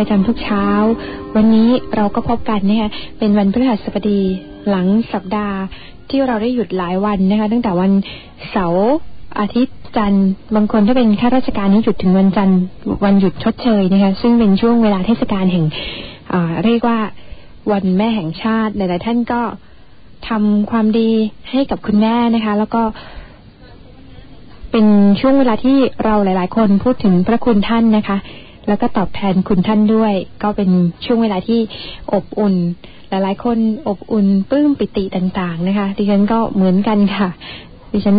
ประจำทุกเช้า วันนี้เราก็พบกันนะคะเป็นวันพฤหัสบดีหลังสัปดาห์ที่เราได้หยุดหลายวันนะคะ ตั้งแต่วันเสาร์อาทิตย์จันทร์บางคนถ้าเป็นข้าราชการนี่หยุดถึงวันจันทร์วันหยุดชดเชยนะคะซึ่งเป็นช่วงเวลาเทศกาลแห่งเรียกว่าวันแม่แห่งชาติหลายๆท่านก็ทำความดีให้กับคุณแม่นะคะ แล้วก็เป็นช่วงเวลาที่เราหลาย ๆ คนพูดถึงพระคุณท่านนะคะ แล้วก็ตอบแทนคุณท่านด้วย ก็เป็นช่วงเวลาที่อบอุ่นหลายๆคนอบอุ่นปลื้มปิติต่าง ๆ นะคะ ดิฉันก็เหมือนกันค่ะ ดิฉัน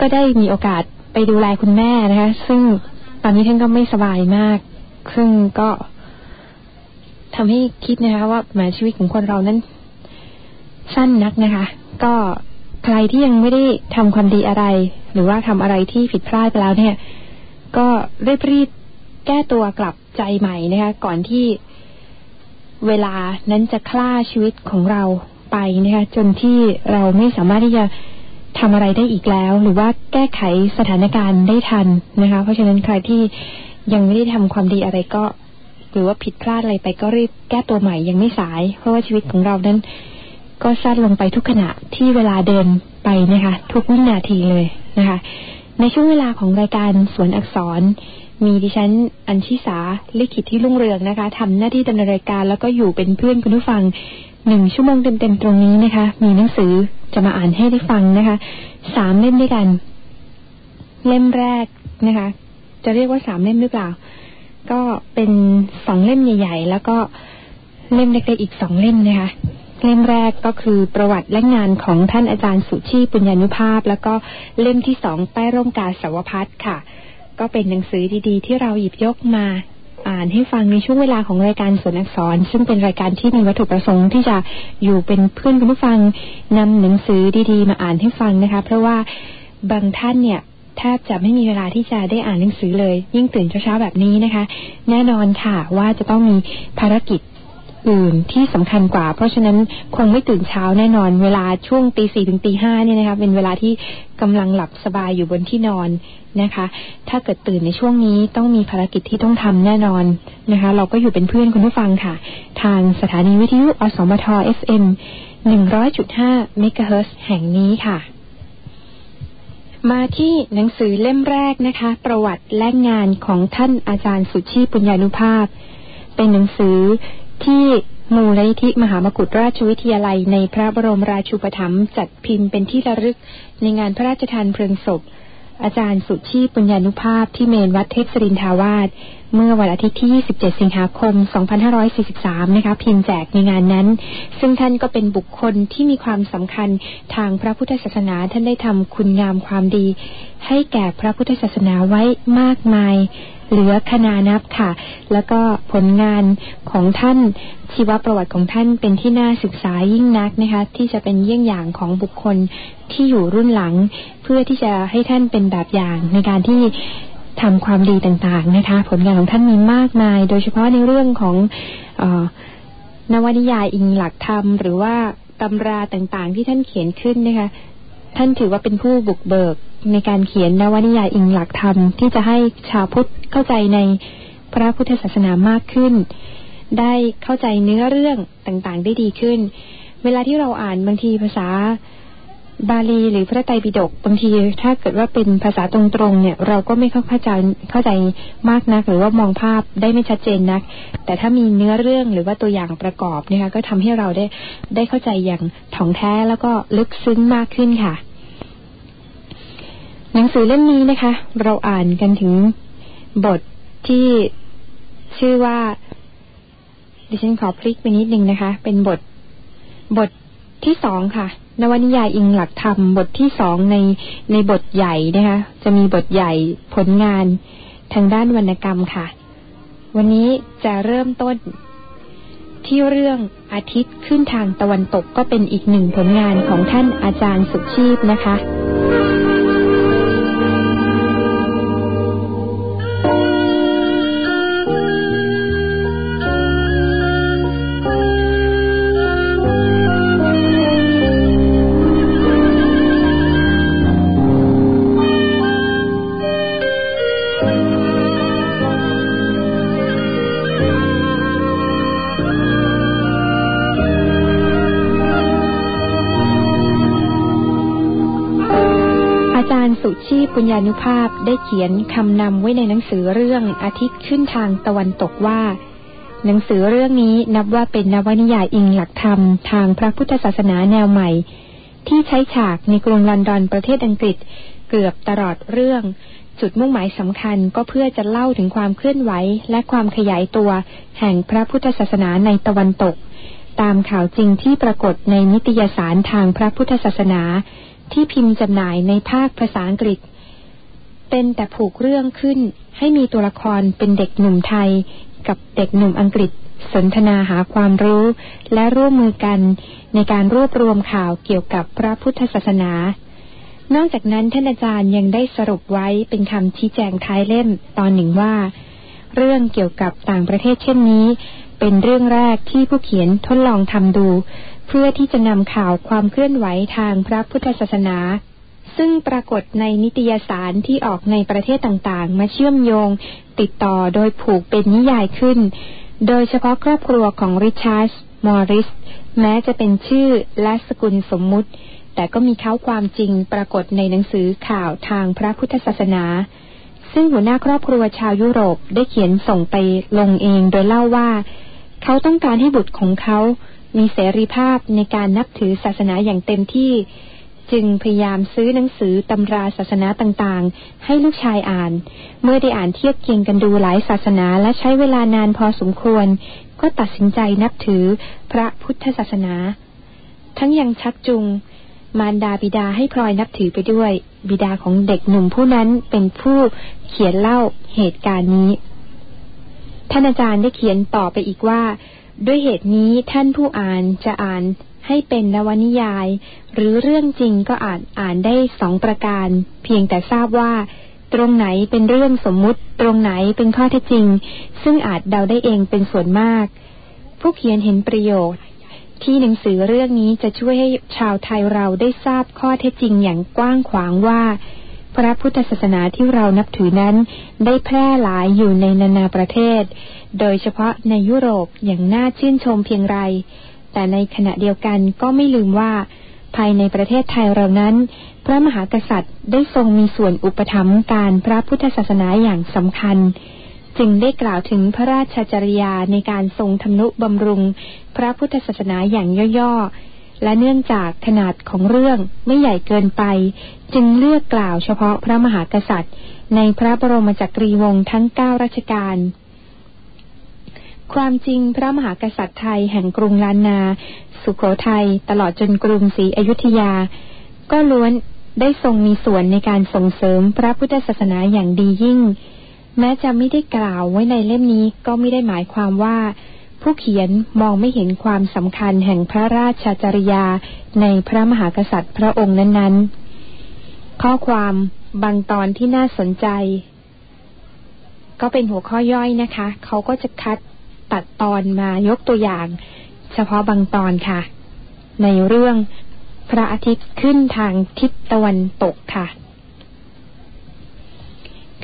ก็ได้มีโอกาสไปดูแลคุณแม่นะคะ ซึ่งตอนนี้ท่านก็ไม่สบายมาก ซึ่งก็ทำให้คิดนะคะว่าแม้ชีวิตของคนเรานั้น สั้นนักนะคะ ก็ใครที่ยังไม่ได้ทำความดีอะไร หรือว่าทำอะไรที่ผิดพลาดไปแล้วเนี่ย ก็รีบรีบ แก้ตัวกลับใจใหม่นะคะก่อนที่เวลานั้นจะคล่าชีวิตของเราไปนะคะจนที่เราไม่สามารถที่จะทำอะไรได้อีกแล้ว หรือว่าแก้ไขสถานการณ์ได้ทันนะคะ เพราะฉะนั้นใครที่ยังไม่ได้ทำความดีอะไรก็ หรือว่าผิดพลาดอะไรไปก็รีบแก้ตัวใหม่ยังไม่สาย เพราะว่าชีวิตของเรานั้น ก็สั้นลงไปทุกขณะที่เวลาเดินไปนะคะ ทุกวินาทีเลยนะคะ ในช่วงเวลาของรายการสวนอักษร มีดิฉันอัญชิสาลิขิตที่รุ่งเรืองนะคะทำหน้าที่ดำเนินรายการแล้วก็อยู่เป็นเพื่อนคุณผู้ฟังหนึ่งชั่วโมงเต็มๆตรงนี้นะคะ มีหนังสือจะมาอ่านให้ได้ฟังนะคะสามเล่มด้วยกัน เล่มแรกนะคะ จะเรียกว่าสามเล่มหรือเปล่า ก็เป็นสองเล่มใหญ่ ๆ แล้วก็เล่มเล็กๆอีกสองเล่มนะคะเล่มแรกก็คือประวัติและงานของท่านอาจารย์สุชีปุญญานุภาพ แล้วก็เล่มที่สองใต้ร่มกาสาวพัฒค่ะ ก็เป็นหนังสือดีๆ ที่เราหยิบยกมาอ่านให้ฟังในช่วงเวลาของรายการสวนอักษร ซึ่งเป็นรายการที่มีวัตถุประสงค์ที่จะอยู่เป็นเพื่อนคุณผู้ฟังนำหนังสือดีๆ มาอ่านให้ฟังนะคะ เพราะว่าบางท่านเนี่ยแทบจะไม่มีเวลาที่จะได้อ่านหนังสือเลย ยิ่งตื่นเช้าๆแบบนี้นะคะ แน่นอนค่ะว่าจะต้องมีภารกิจ อื่นที่สำคัญกว่า เพราะฉะนั้นคงไม่ตื่นเช้าแน่นอน เวลาช่วงตีสี่ถึงตีห้าเนี่ยนะคะเป็นเวลาที่กำลังหลับสบายอยู่บนที่นอนนะคะ ถ้าเกิดตื่นในช่วงนี้ต้องมีภารกิจที่ต้องทำแน่นอนนะคะ เราก็อยู่เป็นเพื่อนคุณผู้ฟังค่ะ ทางสถานีวิทยุอสมท FM หนึ่งร้อยจุดห้าเมกะเฮิร์แห่งนี้ค่ะ มาที่หนังสือเล่มแรกนะคะ ประวัติและงานของท่านอาจารย์สุชีปุญญานุภาพ เป็นหนังสือ ที่มูลนิธิมหามกุฏราชวิทยาลัยในพระบรมราชูปถัมภ์จัดพิมพ์เป็นที่ระลึกในงานพระราชทานเพลิงศพ อาจารย์สุชีปุญญานุภาพที่เมนวัดเทพสรินทาวาสเมื่อวันอาทิตย์ที่ 27 สิงหาคม 2543 นะคะ พิมพ์แจกในงานนั้น ซึ่งท่านก็เป็นบุคคลที่มีความสำคัญทางพระพุทธศาสนา ท่านได้ทำคุณงามความดี ให้แก่พระพุทธศาสนาไว้มากมาย เหลือคนานับค่ะ แล้วก็ผลงานของท่านชีวประวัติของท่านเป็นที่น่าศึกษายิ่งนักนะคะ ที่จะเป็นเยี่ยงอย่างของบุคคลที่อยู่รุ่นหลัง เพื่อที่จะให้ท่านเป็นแบบอย่างในการที่ทำความดีต่างๆนะคะ ผลงานของท่านมีมากมาย โดยเฉพาะในเรื่องของอนวนิยายอิงหลักธรรม หรือว่าตำราต่างๆ ที่ท่านเขียนขึ้นนะคะ ท่านถือว่าเป็นผู้บุกเบิกในการเขียนนวนิยายอิงหลักธรรมที่จะให้ชาวพุทธเข้าใจในพระพุทธศาสนามากขึ้น ได้เข้าใจเนื้อเรื่องต่างๆได้ดีขึ้น เวลาที่เราอ่านบางทีภาษา บาลีหรือพระไตรปิฎกบางที ถ้าเกิดว่าเป็นภาษาตรงๆเนี่ย เราก็ไม่เข้าใจเข้าใจมากนัก หรือว่ามองภาพได้ไม่ชัดเจนนัก แต่ถ้ามีเนื้อเรื่องหรือว่าตัวอย่างประกอบนี่ยก็ทำให้เราได้ได้เข้าใจอย่างถ่องแท้แล้วก็ลึกซึ้งมากขึ้นค่ะ หนังสือเล่มนี้นะคะ เราอ่านกันถึงบทที่ชื่อว่าดิฉันขอพลิกไปนิดนึงนะคะ เป็นบทบท ที่สองค่ะ นวนิยายอิงหลักธรรมบทที่สองในในบทใหญ่นะคะจะมีบทใหญ่ผลงานทางด้านวรรณกรรมค่ะ วันนี้จะเริ่มต้นที่เรื่องอาทิตย์ขึ้นทางตะวันตกก็เป็นอีกหนึ่งผลงานของท่านอาจารย์สุชีพนะคะ ปุญญานุภาพได้เขียนคำนำไว้ในหนังสือเรื่องอาทิตย์ขึ้นทางตะวันตกว่า หนังสือเรื่องนี้นับว่าเป็นนวนิยายอิงหลักธรรมทางพระพุทธศาสนาแนวใหม่ ที่ใช้ฉากในกรุงลอนดอนประเทศอังกฤษเกือบตลอดเรื่อง จุดมุ่งหมายสำคัญก็เพื่อจะเล่าถึงความเคลื่อนไหวและความขยายตัวแห่งพระพุทธศาสนาในตะวันตก ตามข่าวจริงที่ปรากฏในนิตยสารทางพระพุทธศาสนาที่พิมพ์จำหน่ายในภาคภาษาอังกฤษ เป็นแต่ผูกเรื่องขึ้น ให้มีตัวละครเป็นเด็กหนุ่มไทย กับเด็กหนุ่มอังกฤษ สนทนาหาความรู้ และร่วมมือกันในการรวบรวมข่าวเกี่ยวกับพระพุทธศาสนา นอกจากนั้นท่านอาจารย์ยังได้สรุปไว้เป็นคำชี้แจงท้ายเล่มตอนหนึ่งว่า เรื่องเกี่ยวกับต่างประเทศเช่นนี้ เป็นเรื่องแรกที่ผู้เขียนทดลองทำดู เพื่อที่จะนำข่าวความเคลื่อนไหวทางพระพุทธศาสนา ซึ่งปรากฏในนิตยสารที่ออกในประเทศต่างๆ มาเชื่อมโยง ติดต่อโดยผูกเป็นนิยายขึ้น โดยเฉพาะครอบครัวของริชาร์ดมอริส แม้จะเป็นชื่อและสกุลสมมุติ แต่ก็มีเขาความจริงปรากฏในหนังสือข่าวทางพระพุทธศาสนา ซึ่งหัวหน้าครอบครัวชาวยุโรปได้เขียนส่งไปลงเองโดยเล่าว่า เขาต้องการให้บุตรของเขามีเสรีภาพในการนับถือศาสนาอย่างเต็มที่ จึงพยายามซื้อหนังสือตำราศาสนาต่างๆ ให้ลูกชายอ่าน เมื่อได้อ่านเทียบเคียงกันดูหลายศาสนาและใช้เวลานานพอสมควร ก็ตัดสินใจนับถือพระพุทธศาสนา ทั้งยังชักจูงมารดาบิดาให้พลอยนับถือไปด้วย บิดาของเด็กหนุ่มผู้นั้นเป็นผู้เขียนเล่าเหตุการณ์นี้ ท่านอาจารย์ได้เขียนต่อไปอีกว่า ด้วยเหตุนี้ท่านผู้อ่านจะอ่าน ให้เป็นนวนิยาย หรือเรื่องจริงก็อาจอ่านได้สองประการ เพียงแต่ทราบว่า ตรงไหนเป็นเรื่องสมมุติ ตรงไหนเป็นข้อเท็จจริง ซึ่งอาจเดาได้เองเป็นส่วนมาก ผู้เขียนเห็นประโยชน์ ที่หนังสือเรื่องนี้จะช่วยให้ชาวไทยเราได้ทราบข้อเท็จจริงอย่างกว้างขวางว่า พระพุทธศาสนาที่เรานับถือนั้น ได้แพร่หลายอยู่ในนานาประเทศ โดยเฉพาะในยุโรปอย่างน่าชื่นชมเพียงไร แต่ในขณะเดียวกันก็ไม่ลืมว่า ภายในประเทศไทยเรานั้น พระมหากษัตริย์ได้ทรงมีส่วนอุปถัมภ์การพระพุทธศาสนาอย่างสำคัญ จึงได้กล่าวถึงพระราชจริยาในการทรงทำนุบำรุง พระพุทธศาสนาอย่างย่อๆ และเนื่องจากขนาดของเรื่องไม่ใหญ่เกินไป จึงเลือกกล่าวเฉพาะพระมหากษัตริย์ ในพระบรมจักรีวงศ์ทั้งเก้ารัชกาล ความจริงพระมหากษัตริย์ไทยแห่งกรุงล้านนา สุขโขทัยตลอดจนกรุงศรีอยุธยา ก็ล้วนได้ทรงมีส่วนในการส่งเสริมพระพุทธศาสนาอย่างดียิ่ง แม้จะไม่ได้กล่าวไว้ในเล่มนี้ก็ไม่ได้หมายความว่า ผู้เขียนมองไม่เห็นความสำคัญแห่งพระราชจริยาในพระมหากษัตริย์พระองค์นั้นๆ ข้อความบางตอนที่น่าสนใจ ก็เป็นหัวข้อย่อยนะคะ เขาก็จะคัด ตัดตอนมายกตัวอย่าง เฉพาะบางตอนค่ะ ในเรื่องพระอาทิตย์ขึ้นทางทิศตะวันตกค่ะ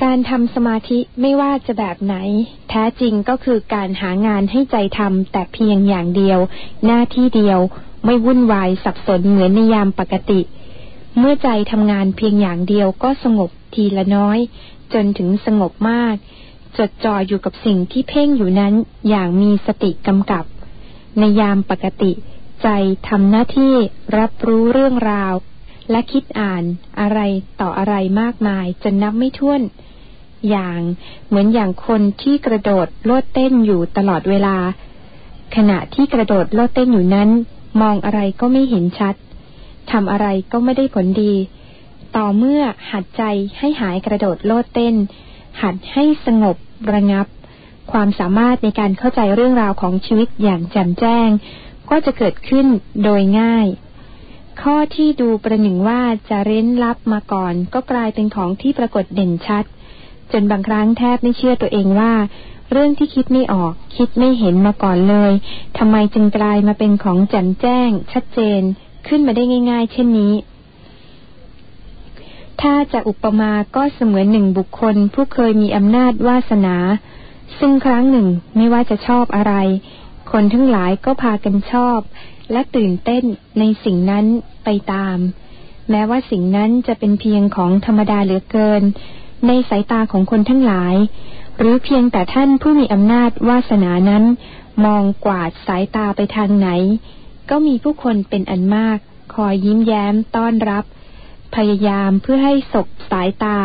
การทำสมาธิไม่ว่าจะแบบไหน แท้จริงก็คือการหางานให้ใจทำแต่เพียงอย่างเดียว หน้าที่เดียวไม่วุ่นวายสับสนเหมือนในยามปกติ เมื่อใจทำงานเพียงอย่างเดียวก็สงบทีละน้อย จนถึงสงบมาก จดจ่ออยู่กับสิ่งที่เพ่งอยู่นั้นอย่างมีสติกำกับ ในยามปกติใจทำหน้าที่รับรู้เรื่องราว และคิดอ่านอะไรต่ออะไรมากมายจนนับไม่ถ้วน อย่างเหมือนอย่างคนที่กระโดดโลดเต้นอยู่ตลอดเวลา ขณะที่กระโดดโลดเต้นอยู่นั้น มองอะไรก็ไม่เห็นชัดทำอะไรก็ไม่ได้ผลดี ต่อเมื่อหัดใจให้หายกระโดดโลดเต้น หัดให้สงบระงับ ความสามารถในการเข้าใจเรื่องราวของชีวิตอย่างแจ่มแจ้ง ก็จะเกิดขึ้นโดยง่าย ข้อที่ดูประหนึ่งว่าจะเร้นลับมาก่อน ก็กลายเป็นของที่ปรากฏเด่นชัด จนบางครั้งแทบไม่เชื่อตัวเองว่า เรื่องที่คิดไม่ออก คิดไม่เห็นมาก่อนเลยทำไมจึงกลายมาเป็นของแจ่มแจ้ง ชัดเจน ขึ้นมาได้ง่าย ๆ เช่นนี้ ถ้าจะอุปมาก็เสมือนหนึ่งบุคคลผู้เคยมีอำนาจวาสนา ซึ่งครั้งหนึ่งไม่ว่าจะชอบอะไร คนทั้งหลายก็พากันชอบ และตื่นเต้นในสิ่งนั้นไปตาม แม้ว่าสิ่งนั้นจะเป็นเพียงของธรรมดาเหลือเกิน ในสายตาของคนทั้งหลาย หรือเพียงแต่ท่านผู้มีอำนาจวาสนานั้น มองกวาดสายตาไปทางไหน ก็มีผู้คนเป็นอันมาก คอยยิ้มแย้มต้อนรับ พยายามเพื่อให้ศกสายตา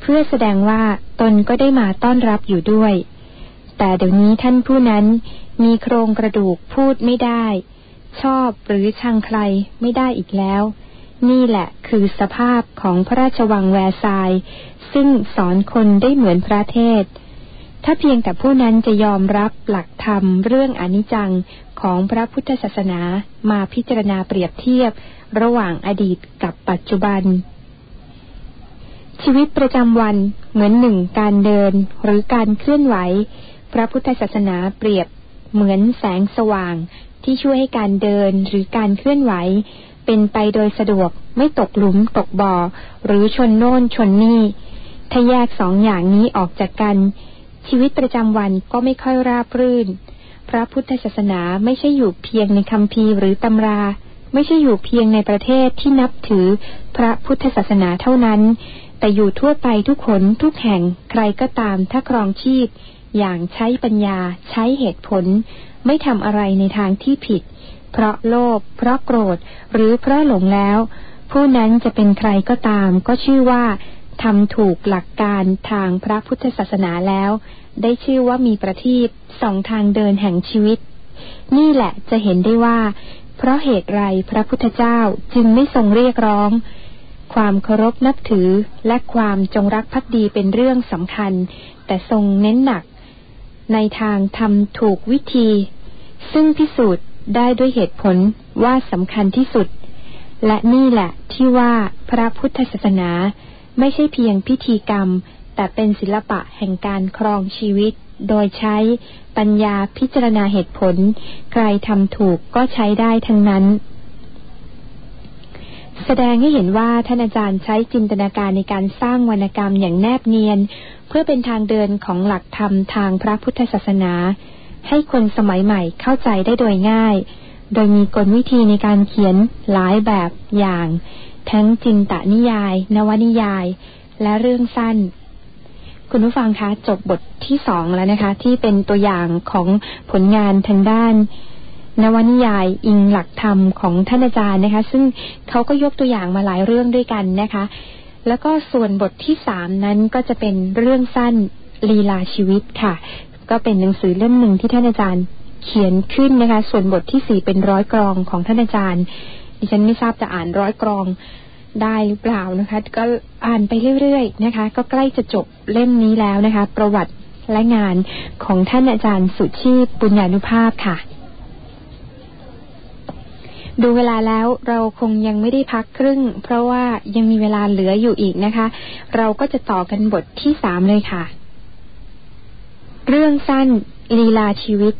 เพื่อแสดงว่าตนก็ได้มาต้อนรับอยู่ด้วย แต่เดี๋ยวนี้ท่านผู้นั้นมีโครงกระดูกพูดไม่ได้ ชอบหรือชังใครไม่ได้อีกแล้ว นี่แหละคือสภาพของพระราชวังแวร์ซาย ซึ่งสอนคนได้เหมือนพระเทศ ถ้าเพียงแต่ผู้นั้นจะยอมรับหลักธรรมเรื่องอนิจจังของพระพุทธศาสนามาพิจารณาเปรียบเทียบ ระหว่างอดีตกับปัจจุบัน ชีวิตประจำวันเหมือนหนึ่งการเดินหรือการเคลื่อนไหว พระพุทธศาสนาเปรียบเหมือนแสงสว่างที่ช่วยให้การเดินหรือการเคลื่อนไหว เป็นไปโดยสะดวกไม่ตกหลุมตกบ่อ หรือชนโน่นชนนี่ ถ้าแยกสองอย่างนี้ออกจากกัน ชีวิตประจำวันก็ไม่ค่อยราบรื่น พระพุทธศาสนาไม่ใช่อยู่เพียงในคำพีหรือตำรา ไม่ใช่อยู่เพียงในประเทศที่นับถือพระพุทธศาสนาเท่านั้น แต่อยู่ทั่วไปทุกคนทุกแห่งใครก็ตามถ้าครองชีพ อย่างใช้ปัญญา ใช้เหตุผล ไม่ทำอะไรในทางที่ผิด เพราะโลภเพราะโกรธหรือเพราะหลงแล้ว ผู้นั้นจะเป็นใครก็ตาม ก็ชื่อว่าทำถูกหลักการทางพระพุทธศาสนาแล้ว ได้ชื่อว่ามีประทีปสองทางเดินแห่งชีวิต นี่แหละจะเห็นได้ว่า เพราะเหตุไรพระพุทธเจ้าจึงไม่ทรงเรียกร้อง ความเคารพนับถือและความจงรักภักดีเป็นเรื่องสำคัญ แต่ทรงเน้นหนัก ในทางทำถูกวิธี ซึ่งพิสูจน์ได้ด้วยเหตุผลว่าสำคัญที่สุด และนี่แหละที่ว่าพระพุทธศาสนาไม่ใช่เพียงพิธีกรรม แต่เป็นศิลปะแห่งการครองชีวิต โดยใช้ปัญญาพิจารณาเหตุผล ใครทำถูกก็ใช้ได้ทั้งนั้น แสดงให้เห็นว่าท่านอาจารย์ใช้จินตนาการในการสร้างวรรณกรรมอย่างแนบเนียน เพื่อเป็นทางเดินของหลักธรรมทางพระพุทธศาสนา ให้คนสมัยใหม่เข้าใจได้โดยง่าย โดยมีกลวิธีในการเขียนหลายแบบอย่าง ทั้งจินตนิยาย นวนิยาย และเรื่องสั้น คุณผู้ฟังคะจบบทที่สองแล้วนะคะ ที่เป็นตัวอย่างของผลงานทางด้าน นวนิยายอิงหลักธรรมของท่านอาจารย์นะคะ ซึ่งเขาก็ยกตัวอย่างมาหลายเรื่องด้วยกันนะคะ แล้วก็ส่วนบทที่สามนั้นก็จะเป็นเรื่องสั้นลีลาชีวิตค่ะ ก็เป็นหนังสือเล่มหนึ่งที่ท่านอาจารย์เขียนขึ้นนะคะ ส่วนบทที่สี่เป็นร้อยกรองของท่านอาจารย์ดิฉันไม่ทราบจะอ่านร้อยกรอง ได้หรือเปล่านะคะ ก็อ่านไปเรื่อยๆนะคะ ก็ใกล้จะจบเล่มนี้แล้วนะคะ ประวัติและงานของท่านอาจารย์สุชีพปุญญานุภาพค่ะ ดูเวลาแล้วเราคงยังไม่ได้พักครึ่ง เพราะว่ายังมีเวลาเหลืออยู่อีกนะคะ เราก็จะต่อกันบทที่สามเลยค่ะ เรื่องสั้นลีลาชีวิต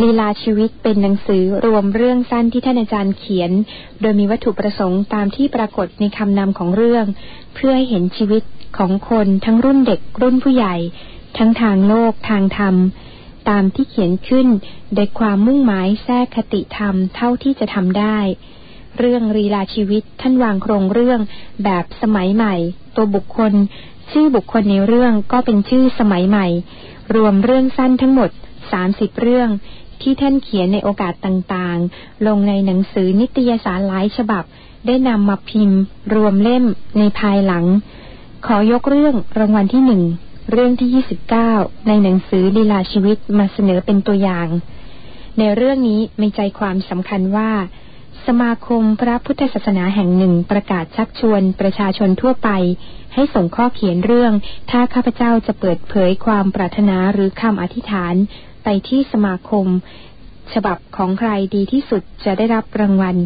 ลีลาชีวิตเป็นหนังสือรวมเรื่องสั้นที่ท่านอาจารย์เขียน โดยมีวัตถุประสงค์ตามที่ปรากฏในคำนำของเรื่อง เพื่อให้เห็นชีวิตของคนทั้งรุ่นเด็กรุ่นผู้ใหญ่ ทั้งทางโลกทางธรรม ตามที่เขียนขึ้นโดยความมุ่งหมายแทรกคติธรรมเท่าที่จะทำได้ เรื่องรีลาชีวิตท่านวางโครงเรื่องแบบสมัยใหม่ ตัวบุคคล ชื่อบุคคลในเรื่องก็เป็นชื่อสมัยใหม่ รวมเรื่องสั้นทั้งหมดสามสิบเรื่อง ที่ท่านเขียนในโอกาสต่างๆ ลงในหนังสือนิตยสารหลายฉบับ ได้นำมาพิมพ์ รวมเล่มในภายหลัง ขอยกเรื่องรางวัลที่หนึ่งเรื่องที่ยี่สิบเก้าในหนังสือลีลาชีวิตมาเสนอเป็นตัวอย่าง ในเรื่องนี้มีใจความสำคัญว่า สมาคมพระพุทธศาสนาแห่งหนึ่งประกาศชักชวนประชาชนทั่วไป ให้ส่งข้อเขียนเรื่อง ถ้าข้าพเจ้าจะเปิดเผยความปรารถนาหรือคำอธิษฐาน ไปที่สมาคม ฉบับของใครดีที่สุดจะได้รับรางวัล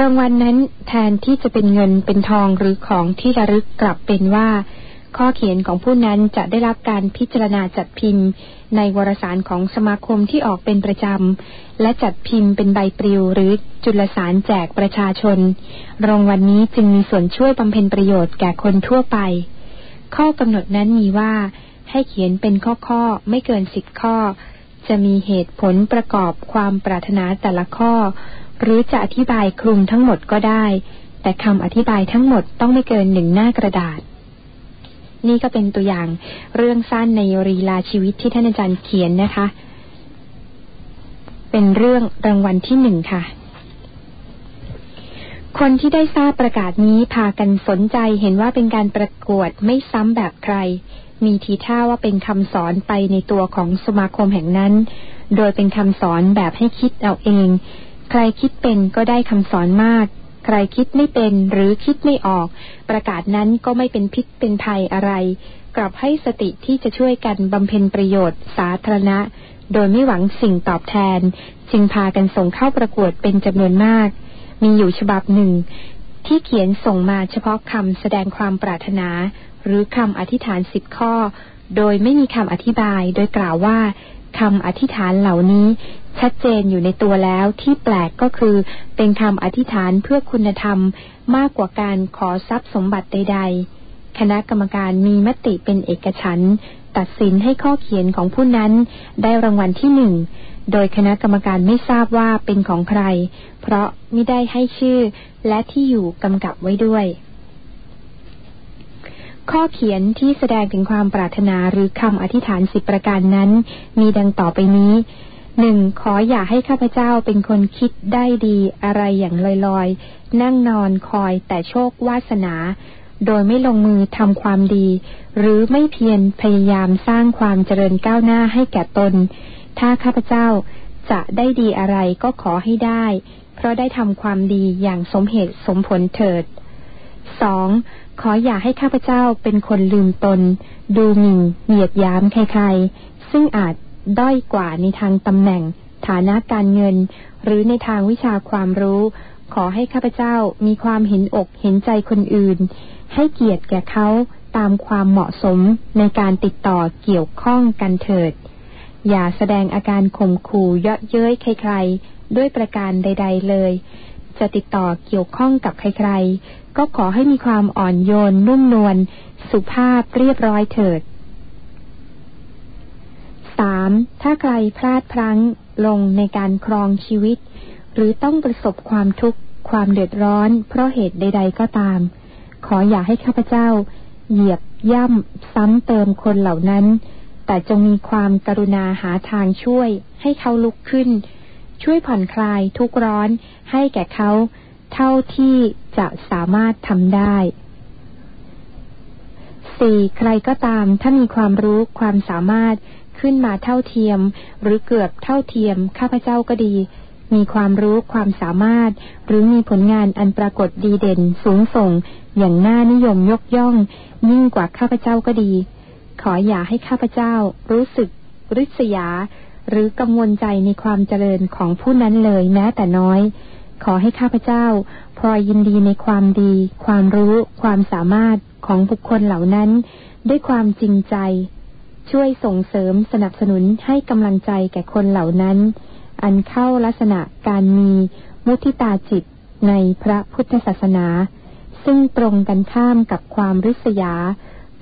รางวัลนนั้นแทนที่จะเป็นเงินเป็นทองหรือของที่ระลึกกลับเป็นว่า ข้อเขียนของผู้นั้นจะได้รับการพิจารณาจัดพิมพ์ ในวารสารของสมาคมที่ออกเป็นประจำ และจัดพิมพ์เป็นใบปลิวหรือจุลสารแจกประชาชน รางวัลนนี้จึงมีส่วนช่วยบำเพ็ญประโยชน์แก่คนทั่วไป ข้อกำหนดนั้นมีว่า ให้เขียนเป็นข้อข้อไม่เกินสิบข้อ จะมีเหตุผลประกอบความปรารถนาแต่ละข้อ หรือจะอธิบายคลุมทั้งหมดก็ได้ แต่คำอธิบายทั้งหมดต้องไม่เกินหนึ่งหน้ากระดาษ นี่ก็เป็นตัวอย่างเรื่องสั้นในรีลาชีวิตที่ท่านอาจารย์เขียนนะคะ เป็นเรื่องรางวัลที่หนึ่งค่ะ คนที่ได้ทราบประกาศนี้พากันสนใจเห็นว่าเป็นการประกวดไม่ซ้ำแบบใคร มีทีท่าว่าเป็นคำสอนไปในตัวของสมาคมแห่งนั้น โดยเป็นคำสอนแบบให้คิดเอาเอง ใครคิดเป็นก็ได้คำสอนมาก ใครคิดไม่เป็นหรือคิดไม่ออก ประกาศนั้นก็ไม่เป็นพิษเป็นภัยอะไร กลับให้สติที่จะช่วยกันบำเพ็ญประโยชน์สาธารณะ โดยไม่หวังสิ่งตอบแทน จึงพากันส่งเข้าประกวดเป็นจำนวนมาก มีอยู่ฉบับหนึ่ง ที่เขียนส่งมาเฉพาะคำแสดงความปรารถนา หรือคำอธิษฐานสิบข้อ โดยไม่มีคำอธิบาย โดยกล่าวว่าคำอธิษฐานเหล่านี้ ชัดเจนอยู่ในตัวแล้วที่แปลกก็คือ เป็นคำอธิษฐานเพื่อคุณธรรมมากกว่าการขอทรัพย์สมบัติใด ๆ คณะกรรมการมีมติเป็นเอกฉันตัดสินให้ข้อเขียนของผู้นั้นได้รางวัลที่หนึ่ง โดยคณะกรรมการไม่ทราบว่าเป็นของใคร เพราะไม่ได้ให้ชื่อและที่อยู่กำกับไว้ด้วย ข้อเขียนที่แสดงถึงความปรารถนาหรือคำอธิษฐานสิบประการนั้น มีดังต่อไปนี้หนึ่งขออย่าให้ข้าพเจ้าเป็นคนคิดได้ดีอะไรอย่างลอยๆ นั่งนอนคอยแต่โชควาสนา โดยไม่ลงมือทำความดี หรือไม่เพียรพยายามสร้างความเจริญก้าวหน้าให้แก่ตน ถ้าข้าพเจ้าจะได้ดีอะไรก็ขอให้ได้ เพราะได้ทำความดีอย่างสมเหตุสมผลเถิดสองขออย่าให้ข้าพเจ้าเป็นคนลืมตน ดูหมิ่นเหยียดย้ำใครๆ ซึ่งอาจด้อยกว่าในทางตำแหน่ง ฐานะการเงิน หรือในทางวิชาความรู้ ขอให้ข้าพเจ้ามีความเห็นอกเห็นใจคนอื่น ให้เกียรติแก่เขาตามความเหมาะสมในการติดต่อเกี่ยวข้องกันเถิด อย่าแสดงอาการข่มขู่เยาะเย้ยใครๆ ด้วยประการใด ๆเลย จะติดต่อเกี่ยวข้องกับใครๆ ก็ขอให้มีความอ่อนโยนนุ่มนวลสุภาพเรียบร้อยเถิดสามถ้าใครพลาดพลั้งลงในการครองชีวิต หรือต้องประสบความทุกข์ความเดือดร้อน เพราะเหตุใด ๆ ก็ตาม ขออย่าให้ข้าพเจ้า เหยียบย่ำซ้ำเติมคนเหล่านั้น แต่จงมีความกรุณาหาทางช่วย ให้เขาลุกขึ้น ช่วยผ่อนคลายทุกร้อนให้แก่เขา เท่าที่จะสามารถทำได้สี่ใครก็ตามถ้ามีความรู้ความสามารถขึ้นมาเท่าเทียม หรือเกือบเท่าเทียม ข้าพเจ้าก็ดี มีความรู้ความสามารถ หรือมีผลงานอันปรากฏดีเด่นสูงส่ง อย่างน่านิยมยกย่อง ยิ่งกว่าข้าพเจ้าก็ดี ขออย่าให้ข้าพเจ้า รู้สึกริษยา หรือกังวลใจในความเจริญของผู้นั้นเลยแม้แต่น้อย ขอให้ข้าพเจ้าพลอยยินดีในความดี ความรู้ ความสามารถของบุคคลเหล่านั้น ด้วยความจริงใจ ช่วยส่งเสริมสนับสนุนให้กำลังใจแก่คนเหล่านั้น อันเข้าลักษณะการมีมุทิตาจิตในพระพุทธศาสนา ซึ่งตรงกันข้ามกับความริษยา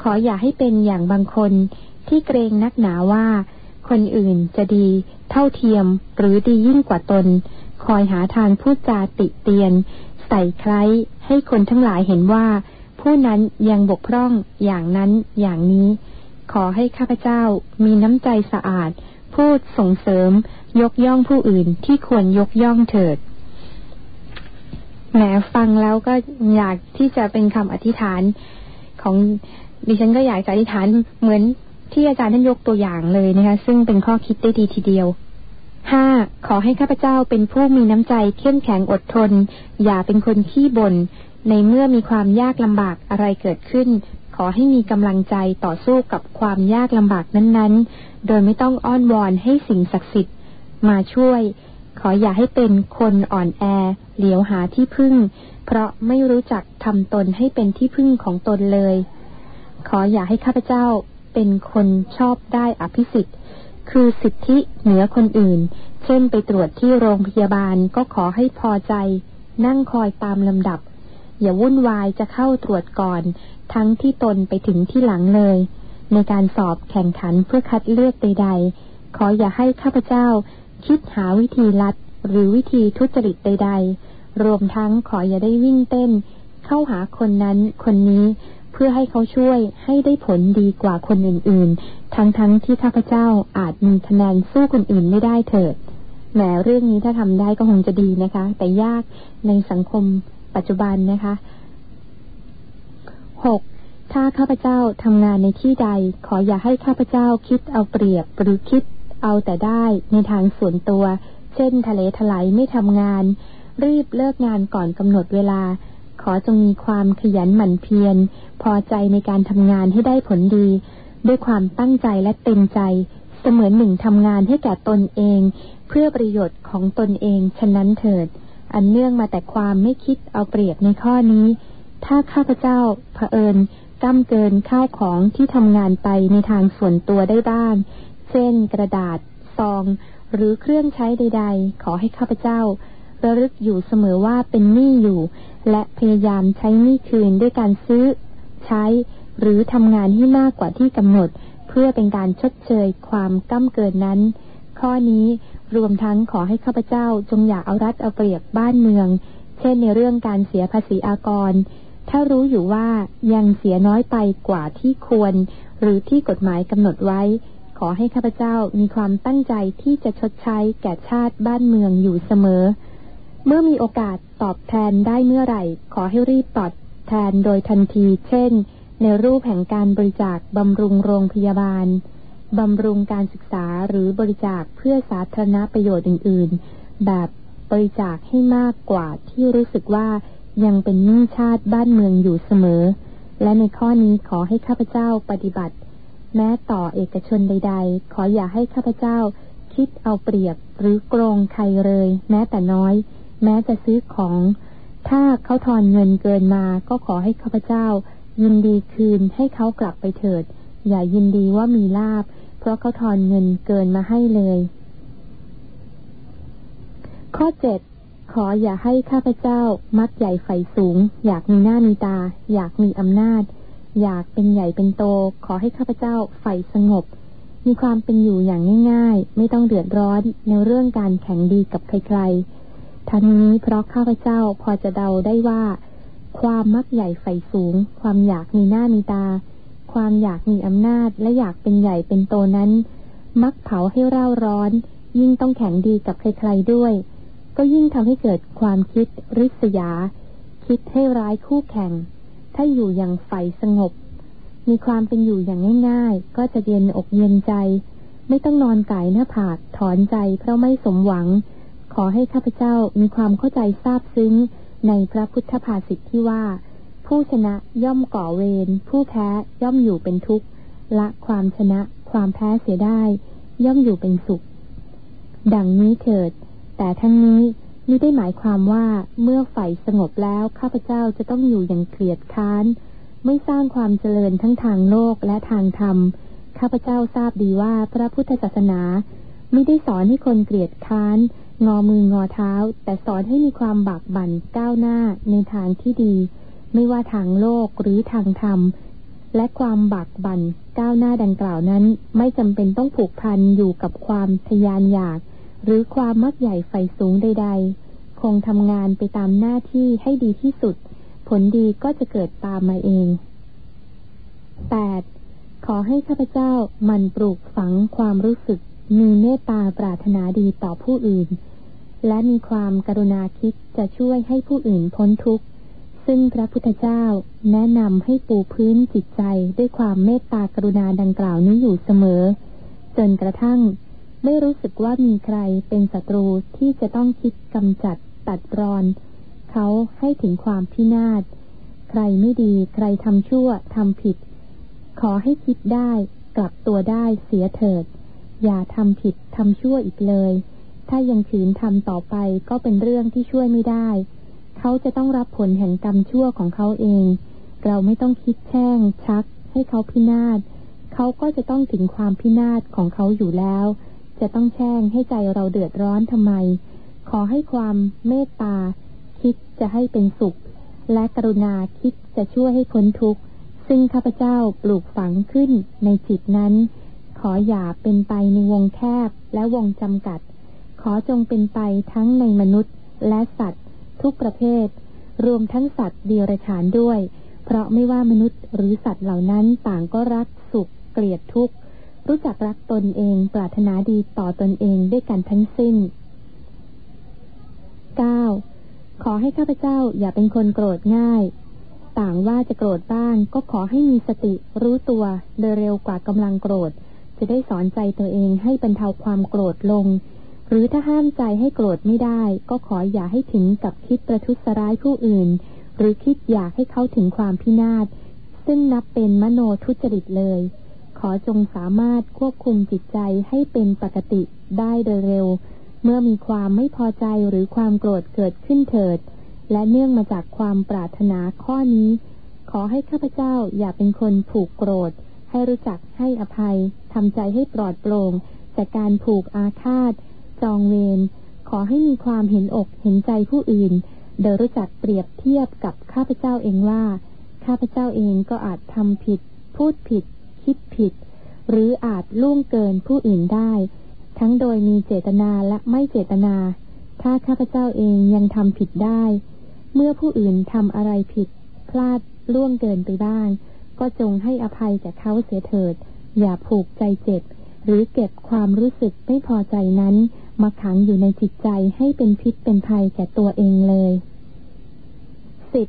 ขออย่าให้เป็นอย่างบางคนที่เกรงนักหนาว่า คนอื่นจะดี เท่าเทียมหรือดียิ่งกว่าตน คอยหาทางพูดจาติเตียน ใส่ใครให้คนทั้งหลายเห็นว่า ผู้นั้นยังบกพร่องอย่างนั้นอย่างนี้ ขอให้ข้าพเจ้ามีน้ำใจสะอาด พูดส่งเสริม ยกย่องผู้อื่นที่ควรยกย่องเถิดแหมฟังแล้วก็อยากที่จะเป็นคำอธิษฐานของ ดิฉันก็อยากจะอธิษฐานเหมือนที่อาจารย์ท่านยกตัวอย่างเลยนะคะ ซึ่งเป็นข้อคิดได้ดีทีเดียวห้าขอให้ข้าพเจ้าเป็นผู้มีน้ำใจเข้มแข็งอดทน อย่าเป็นคนขี้บน่นในเมื่อมีความยากลำบากอะไรเกิดขึ้น ขอให้มีกำลังใจต่อสู้กับความยากลำบากนั้นๆ โดยไม่ต้องอ้อนวอนให้สิ่งศักดิ์สิทธิ์มาช่วย ขออย่าให้เป็นคนอ่อนแอ เหลียวหาที่พึ่ง เพราะไม่รู้จักทำตนให้เป็นที่พึ่งของตนเลย ขออย่าให้ข้าพเจ้าเป็นคนชอบได้อภิสิทธิ์ คือสิทธิเหนือคนอื่น เช่นไปตรวจที่โรงพยาบาลก็ขอให้พอใจ นั่งคอยตามลำดับ อย่าวุ่นวายจะเข้าตรวจก่อน ทั้งที่ตนไปถึงที่หลังเลย ในการสอบแข่งขันเพื่อคัดเลือกใด ๆ ขออย่าให้ข้าพเจ้า คิดหาวิธีลัด หรือวิธีทุจริตใด ๆ รวมทั้งขออย่าได้วิ่งเต้น เข้าหาคนนั้นคนนี้ พื่อให้เขาช่วยให้ได้ผลดีกว่าคนอื่นๆ ทั้งๆทที่ข้าพเจ้าอาจมีคะแนนสู้คนอื่นไม่ได้เถิดแหมเรื่องนี้ถ้าทำได้ก็คงจะดีนะคะ แต่ยากในสังคมปัจจุบันนะคะหกถ้าข้าพเจ้าทำงานในที่ใด ขออย่าให้ข้าพเจ้าคิดเอาเปรียบหรือคิดเอาแต่ได้ในทางส่วนตัว เช่นทะเลถลายไม่ทำงาน รีบเลิกงานก่อนกำหนดเวลา ขอจงมีความขยันหมั่นเพียร พอใจในการทำงานให้ได้ผลดี ด้วยความตั้งใจและเต็มใจ เสมือนหนึ่งทำงานให้แก่ตนเอง เพื่อประโยชน์ของตนเองฉะนั้นเถิด อันเนื่องมาแต่ความไม่คิดเอาเปรียบในข้อนี้ ถ้าข้าพเจ้าเผอิญก้ำเกินข้าวของที่ทำงานไปในทางส่วนตัวได้บ้าง เช่น กระดาษ ซอง หรือเครื่องใช้ใด ๆ ขอให้ข้าพเจ้า ระลึกอยู่เสมอว่าเป็นหนี้อยู่ และพยายามใช้หนี้คืนด้วยการซื้อ ใช้ หรือทำงานให้มากกว่าที่กำหนด เพื่อเป็นการชดเชยความก้ำเกินนั้น ข้อนี้รวมทั้งขอให้ข้าพเจ้าจงอย่าเอารัดเอาเปรียบบ้านเมือง เช่นในเรื่องการเสียภาษีอากร ถ้ารู้อยู่ว่ายังเสียน้อยไปกว่าที่ควร หรือที่กฎหมายกำหนดไว้ ขอให้ข้าพเจ้ามีความตั้งใจที่จะชดใช้แก่ชาติบ้านเมืองอยู่เสมอ เมื่อมีโอกาสตอบแทนได้เมื่อไหร่ ขอให้รีบตอบแทนโดยทันที เช่น ในรูปแห่งการบริจาคบำรุงโรงพยาบาล บำรุงการศึกษาหรือบริจาคเพื่อสาธารณประโยชน์อื่น ๆ แบบบริจาคให้มากกว่าที่รู้สึกว่ายังเป็นหนี้ชาติบ้านเมืองอยู่เสมอ และในข้อนี้ขอให้ข้าพเจ้าปฏิบัติ แม้ต่อเอกชนใด ๆ ขออย่าให้ข้าพเจ้าคิดเอาเปรียบหรือโกงใครเลย แม้แต่น้อย แม้จะซื้อของ ถ้าเขาทอนเงินเกินมาก็ขอให้ข้าพเจ้า ยินดีคืนให้เขากลับไปเถิด อย่ายินดีว่ามีลาบ เพราะเขาทอนเงินเกินมาให้เลย ข้อเจ็ดขออย่าให้ข้าพเจ้า มักใหญ่ไฟสูง อยากมีหน้ามีตา อยากมีอำนาจ อยากเป็นใหญ่เป็นโต ขอให้ข้าพเจ้าไฟสงบ มีความเป็นอยู่อย่างง่าย ๆ ไม่ต้องเดือดร้อนในเรื่องการแข่งดีกับใครๆ ทั้งนี้เพราะข้าพเจ้าพอจะเดาได้ว่า ความมักใหญ่ไฟสูง ความอยากมีหน้ามีตา ความอยากมีอำนาจและอยากเป็นใหญ่เป็นโตนั้น มักเผาให้เร่าร้อน ยิ่งต้องแข่งดีกับใครๆด้วย ก็ยิ่งทำให้เกิดความคิดริษยา คิดให้ร้ายคู่แข่ง ถ้าอยู่อย่างใฝ่สงบ มีความเป็นอยู่อย่างง่ายๆ ก็จะเย็นอกเย็นใจ ไม่ต้องนอนไก่หน้าผากถอนใจเพราะไม่สมหวัง อให้ข้าพเจ้ามีความเข้าใจทราบซึ้งในพระพุทธภาษิตที่ว่า ผู้ชนะย่อมก่อเวรผู้แพ้ย่อมอยู่เป็นทุกข์ละความชนะความแพ้เสียได้ ย่อมอยู่เป็นสุข ดังนี้เถิด แต่ทั้งนี้มิได้หมายความว่าเมื่อฝ่ายสงบแล้วข้าพเจ้าจะต้องอยู่อย่างเกลียดค้าน ไม่สร้างความเจริญทั้งทางโลกและทางธรรมข้าพเจ้าทราบดีว่าพระพุทธศาสนา ไม่ได้สอนให้คนเกลียดค้าน งอมืองอเท้า แต่สอนให้มีความบากบั่นก้าวหน้าในทางที่ดี ไม่ว่าทางโลกหรือทางธรรม และความบากบั่นก้าวหน้าดังกล่าวนั้น ไม่จำเป็นต้องผูกพันอยู่กับความทยานอยาก หรือความมักใหญ่ไฟสูงใด ๆ คงทำงานไปตามหน้าที่ให้ดีที่สุด ผลดีก็จะเกิดตามมาเอง 8. ขอให้ข้าพเจ้ามันปลูกฝังความรู้สึก มีเมตตาปรารถนาดีต่อผู้อื่น และมีความกรุณาคิดจะช่วยให้ผู้อื่นพ้นทุกข์ ซึ่งพระพุทธเจ้าแนะนำให้ปูพื้นจิตใจด้วยความเมตตากรุณาดังกล่าวนี้อยู่เสมอ จนกระทั่ง ไม่รู้สึกว่ามีใครเป็นศัตรูที่จะต้องคิดกำจัดตัดรอน เขาให้ถึงความพินาศ ใครไม่ดีใครทำชั่วทำผิด ขอให้คิดได้กลับตัวได้เสียเถิด อย่าทำผิดทำชั่วอีกเลย ถ้ายังขืนทำต่อไปก็เป็นเรื่องที่ช่วยไม่ได้ เขาจะต้องรับผลแห่งกรรมชั่วของเขาเอง เราไม่ต้องคิดแช่ง ชัก ให้เขาพินาศเขาก็จะต้องถึงความพินาศของเขาอยู่แล้ว จะต้องแช่งให้ใจเราเดือดร้อนทำไม ขอให้ความเมตตา คิดจะให้เป็นสุข และกรุณาคิดจะช่วยให้พ้นทุกข์ซึ่งข้าพเจ้าปลูกฝังขึ้นในจิตนั้น ขออย่าเป็นไปในวงแคบและวงจำกัด ขอจงเป็นไปทั้งในมนุษย์และสัตว์ ทุกประเภท รวมทั้งสัตว์เดียรฉานด้วย เพราะไม่ว่ามนุษย์หรือสัตว์เหล่านั้นต่างก็รักสุข เกลียดทุกข์ รู้จักรักตนเองปรารถนาดีต่อตนเองด้วยกันทั้งสิ้น 9. ขอให้ข้าพเจ้าอย่าเป็นคนโกรธง่าย ต่างว่าจะโกรธบ้างก็ขอให้มีสติรู้ตัวโดยเร็วกว่ากำลังโกรธ จะได้สอนใจตัวเองให้บรรเทาความโกรธลง หรือถ้าห้ามใจให้โกรธไม่ได้ ก็ขออย่าให้ถึงกับคิดประทุษร้ายผู้อื่น หรือคิดอยากให้เขาถึงความพินาศซึ่งนับเป็นมโนทุจริตเลย ขอจงสามารถควบคุมจิตใจให้เป็นปกติได้โดยเร็ว เมื่อมีความไม่พอใจหรือความโกรธเกิดขึ้นเถิด และเนื่องมาจากความปรารถนาข้อนี้ ขอให้ข้าพเจ้าอย่าเป็นคนผูกโกรธ ให้รู้จักให้อภัยทำใจให้ปลอดโปร่งจากการผูกอาฆาต จองเวรขอให้มีความเห็นอกเห็นใจผู้อื่น โดยรู้จักเปรียบเทียบกับข้าพเจ้าเองว่า ข้าพเจ้าเองก็อาจทำผิด พูดผิด คิดผิด หรืออาจล่วงเกินผู้อื่นได้ ทั้งโดยมีเจตนาและไม่เจตนา ถ้าข้าพเจ้าเองยังทำผิดได้ เมื่อผู้อื่นทำอะไรผิด พลาดล่วงเกินไปบ้าง ก็จงให้อภัยแก่เขาเสียเถิด อย่าผูกใจเจ็บ หรือเก็บความรู้สึกไม่พอใจนั้น มาขังอยู่ในจิตใจให้เป็นพิษเป็นภัยแก่ตัวเองเลยสิบ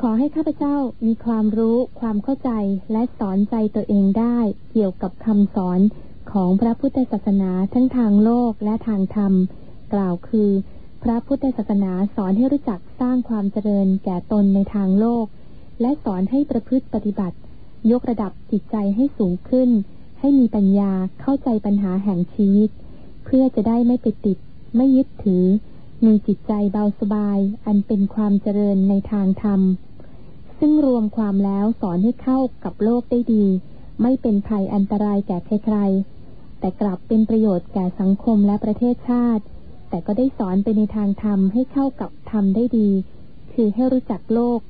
ขอให้ข้าพเจ้ามีความรู้ความเข้าใจและสอนใจตัวเองได้ เกี่ยวกับคำสอนของพระพุทธศาสนาทั้งทางโลกและทางธรรม กล่าวคือ พระพุทธศาสนาสอนให้รู้จักสร้างความเจริญแก่ตนในทางโลก และสอนให้ประพฤติปฏิบัติ ยกระดับจิตใจให้สูงขึ้น ให้มีปัญญาเข้าใจปัญหาแห่งชีวิต เพื่อจะได้ไม่ไปติด ไม่ยึดถือ มีจิตใจเบาสบาย อันเป็นความเจริญในทางธรรม ซึ่งรวมความแล้วสอนให้เข้ากับโลกได้ดี ไม่เป็นภัยอันตรายแก่ใครๆ แต่กลับเป็นประโยชน์แก่สังคมและประเทศชาติ แต่ก็ได้สอนไปในทางธรรมให้เข้ากับธรรมได้ดี คือให้รู้จักโลก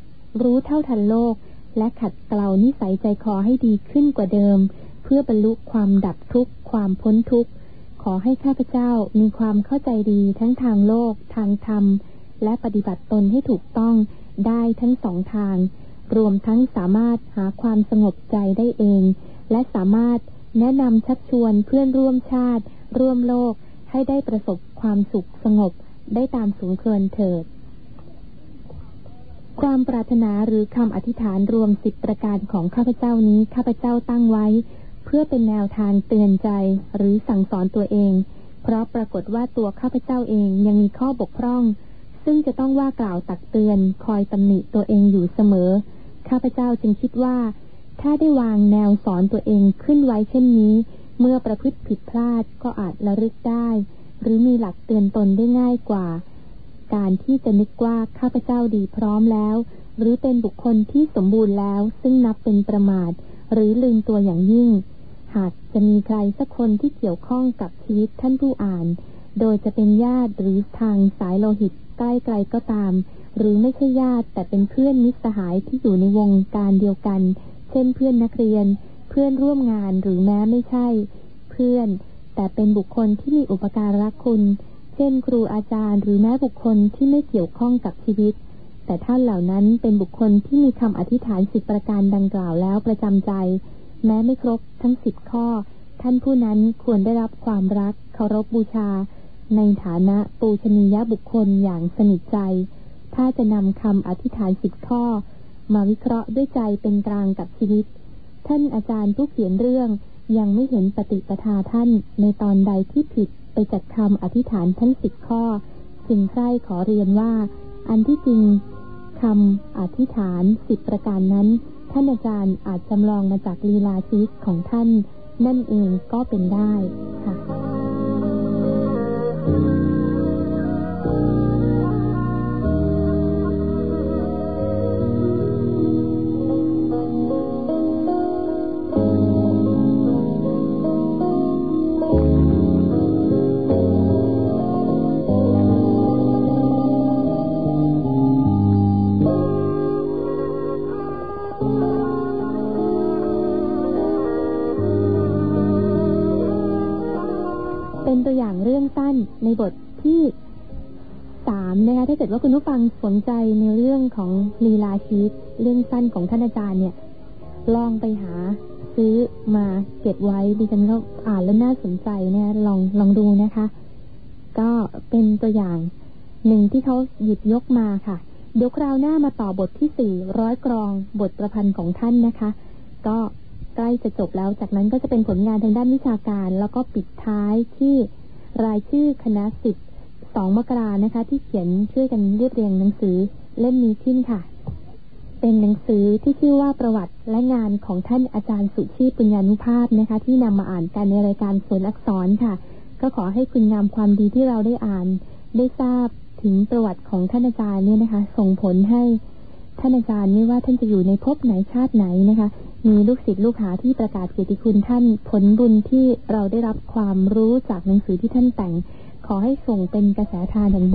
รู้เท่าทันโลก และขัดเกลานิสัยใจคอให้ดีขึ้นกว่าเดิม เพื่อบรรลุความดับทุกข์ ความพ้นทุกข์ ขอให้ข้าพเจ้ามีความเข้าใจดีทั้งทางโลก ทางธรรม และปฏิบัติตนให้ถูกต้องได้ทั้งสองทาง รวมทั้งสามารถหาความสงบใจได้เอง และสามารถแนะนำชักชวนเพื่อนร่วมชาติ ร่วมโลกให้ได้ประสบความสุขสงบได้ตามสูงเคินเถิด ความปรารถนาหรือคำอธิษฐานรวมสิบประการของข้าพเจ้านี้ข้าพเจ้าตั้งไว้ เพื่อเป็นแนวทางเตือนใจหรือสั่งสอนตัวเอง เพราะปรากฏว่าตัวข้าพเจ้าเองยังมีข้อบกพร่อง ซึ่งจะต้องว่ากล่าวตักเตือน คอยตำหนิตัวเองอยู่เสมอ ข้าพเจ้าจึงคิดว่า ถ้าได้วางแนวสอนตัวเองขึ้นไว้เช่นนี้ เมื่อประพฤติผิดพลาดก็อาจระลึกได้ หรือมีหลักเตือนตนได้ง่ายกว่า การที่จะนึกว่าข้าพเจ้าดีพร้อมแล้ว หรือเป็นบุคคลที่สมบูรณ์แล้ว ซึ่งนับเป็นประมาท หรือลืมตัวอย่างยิ่ง หากจะมีใครสักคนที่เกี่ยวข้องกับชีวิตท่านผู้อ่าน โดยจะเป็นญาติหรือทางสายโลหิตใกล้ไกลก็ตาม หรือไม่ใช่ญาติแต่เป็นเพื่อนมิตรสหายที่อยู่ในวงการเดียวกัน เช่นเพื่อนนักเรียน เพื่อนร่วมงานหรือแม้ไม่ใช่ เพื่อน แต่เป็นบุคคลที่มีอุปการะคุณ เช่นครูอาจารย์หรือแม้บุคคลที่ไม่เกี่ยวข้องกับชีวิต แต่ท่านเหล่านั้นเป็นบุคคลที่มีคำอธิษฐานสิบประการดังกล่าวแล้วประจำใจ แม้ไม่ครบทั้งสิบข้อ ท่านผู้นั้นควรได้รับความรักเคารพบบูชา ในฐานะปูชนียบุคคลอย่างสนิทใจ ถ้าจะนำคำอธิษฐานสิบข้อ มาวิเคราะห์ด้วยใจเป็นกลางกับชีวิต ท่านอาจารย์ผู้เขียนเรื่อง ยังไม่เห็นปฏิปทาท่านในตอนใดที่ผิดไปจัดคำอธิษฐานทั้งสิบข้อ จึงใคร่ขอเรียนว่า อันที่จริงคำอธิษฐานสิบประการนั้น ท่านอาจารย์อาจจำลองมาจากลีลาชีวิตของท่าน นั่นเองก็เป็นได้ค่ะ ในบทที่สามนะคะถ้าเกิดว่าคุณผู้ฟังสนใจในเรื่องของลีลาชีตเรื่องสั้นของท่านอาจารย์เนี่ย ลองไปหาซื้อมาเก็บไว้ดิฉันก็อ่านแล้วน่าสนใจเนี่ยลองลองดูนะคะ ก็เป็นตัวอย่างหนึ่งที่เขาหยิบยกมาค่ะ เดี๋ยวคราวหน้ามาต่อบทที่สี่ร้อยกรองบทประพันธ์ของท่านนะคะ ก็ใกล้จะจบแล้วจากนั้นก็จะเป็นผลงานทางด้านวิชาการ แล้วก็ปิดท้ายที่ รายชื่อคณะสิทธิ์สองมกรานะคะ ที่เขียนช่วยกันเรียบเรียงหนังสือเล่มนี้ขึ้นค่ะ เป็นหนังสือที่ชื่อว่าประวัติและงานของท่านอาจารย์สุชีพปุญญานุภาพนะคะ ที่นำมาอ่านกันในรายการสวนอักษรค่ะ ก็ขอให้คุณงามความดีที่เราได้อ่าน ได้ทราบถึงประวัติของท่านอาจารย์เนี่ยนะคะ ส่งผลให้ท่านอาจารย์ไม่ว่าท่านจะอยู่ในภพไหนชาติไหนนะคะ มีลูกศิษย์ลูกหาที่ประกาศเกียรติคุณท่านผลบุญที่เราได้รับความรู้จากหนังสือที่ท่านแต่ง ขอให้ส่งเป็นกระแสทานอย่าง